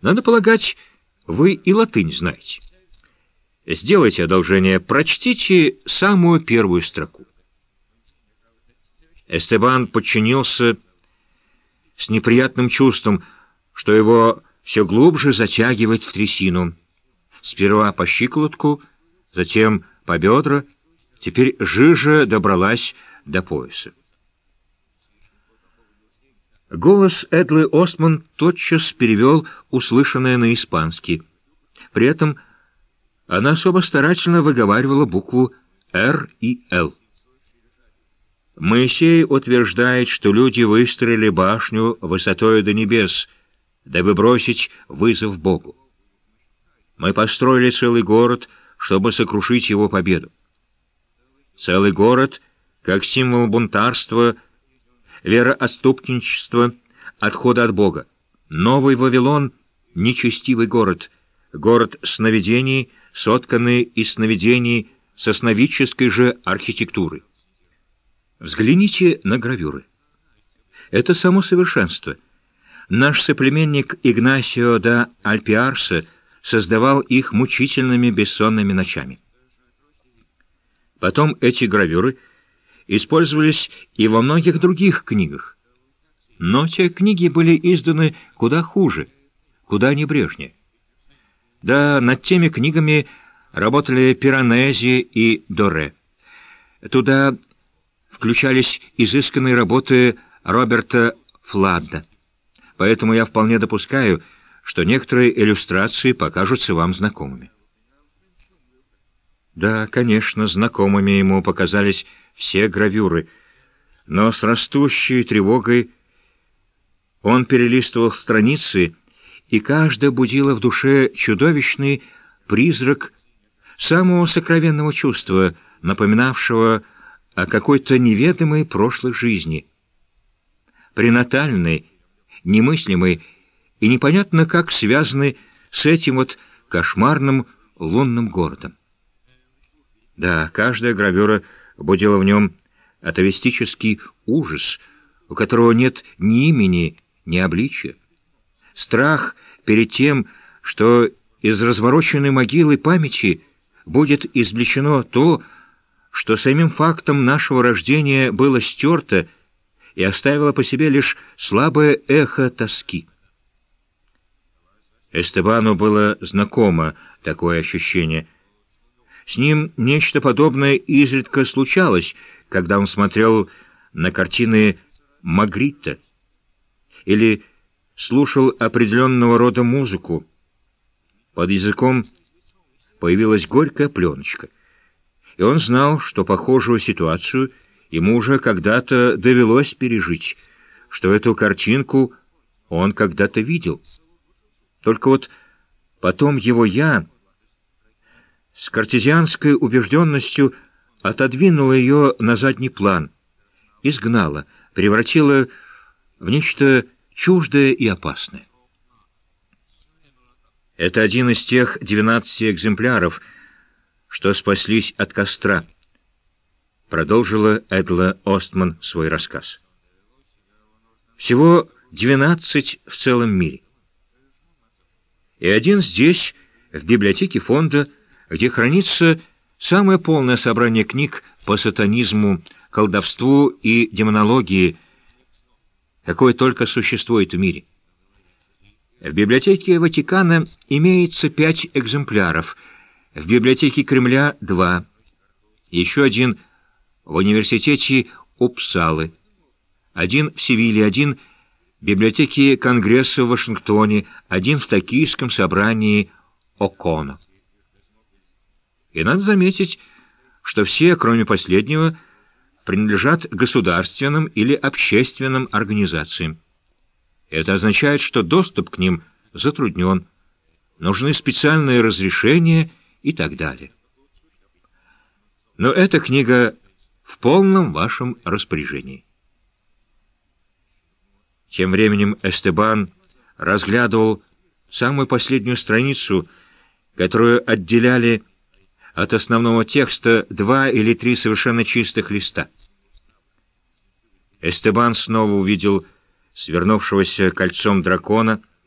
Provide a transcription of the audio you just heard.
Надо полагать, вы и латынь знаете. Сделайте одолжение, прочтите самую первую строку. Эстебан подчинился с неприятным чувством, что его все глубже затягивает в трясину. Сперва по щиколотку, затем по бедра, теперь жижа добралась до пояса. Голос Эдлы Остман тотчас перевел услышанное на испанский. При этом она особо старательно выговаривала букву «Р» и «Л». Моисей утверждает, что люди выстроили башню высотой до небес, дабы бросить вызов Богу. Мы построили целый город, чтобы сокрушить его победу. Целый город, как символ бунтарства, вероотступничества, отхода от Бога. Новый Вавилон — нечестивый город, город сновидений, сотканный из сновидений со сновидческой же архитектурой. Взгляните на гравюры. Это само совершенство. Наш соплеменник Игнасио да Альпиарса создавал их мучительными бессонными ночами. Потом эти гравюры использовались и во многих других книгах. Но те книги были изданы куда хуже, куда небрежнее. Да, над теми книгами работали Пиранези и Доре. Туда включались изысканные работы Роберта Фладда. Поэтому я вполне допускаю, что некоторые иллюстрации покажутся вам знакомыми. Да, конечно, знакомыми ему показались все гравюры, но с растущей тревогой он перелистывал страницы, и каждая будила в душе чудовищный призрак самого сокровенного чувства, напоминавшего о какой-то неведомой прошлой жизни. Пренатальной, немыслимой и непонятно как связанной с этим вот кошмарным лунным городом. Да, каждая гравюра будила в нем атовистический ужас, у которого нет ни имени, ни обличия. Страх перед тем, что из развороченной могилы памяти будет извлечено то, что самим фактом нашего рождения было стерто и оставило по себе лишь слабое эхо тоски. Эстебану было знакомо такое ощущение. С ним нечто подобное изредка случалось, когда он смотрел на картины Магрита или слушал определенного рода музыку. Под языком появилась горькая пленочка и он знал, что похожую ситуацию ему уже когда-то довелось пережить, что эту картинку он когда-то видел. Только вот потом его «я» с картезианской убежденностью отодвинула ее на задний план, изгнала, превратила в нечто чуждое и опасное. Это один из тех двенадцати экземпляров — что спаслись от костра. Продолжила Эдла Остман свой рассказ. Всего двенадцать в целом мире. И один здесь, в библиотеке фонда, где хранится самое полное собрание книг по сатанизму, колдовству и демонологии, какое только существует в мире. В библиотеке Ватикана имеется пять экземпляров — в библиотеке Кремля два, еще один в университете Упсалы, один в Севиле, один в библиотеке Конгресса в Вашингтоне, один в Токийском собрании Окона. И надо заметить, что все, кроме последнего, принадлежат государственным или общественным организациям. Это означает, что доступ к ним затруднен. Нужны специальные разрешения и так далее. Но эта книга в полном вашем распоряжении. Тем временем Эстебан разглядывал самую последнюю страницу, которую отделяли от основного текста два или три совершенно чистых листа. Эстебан снова увидел свернувшегося кольцом дракона —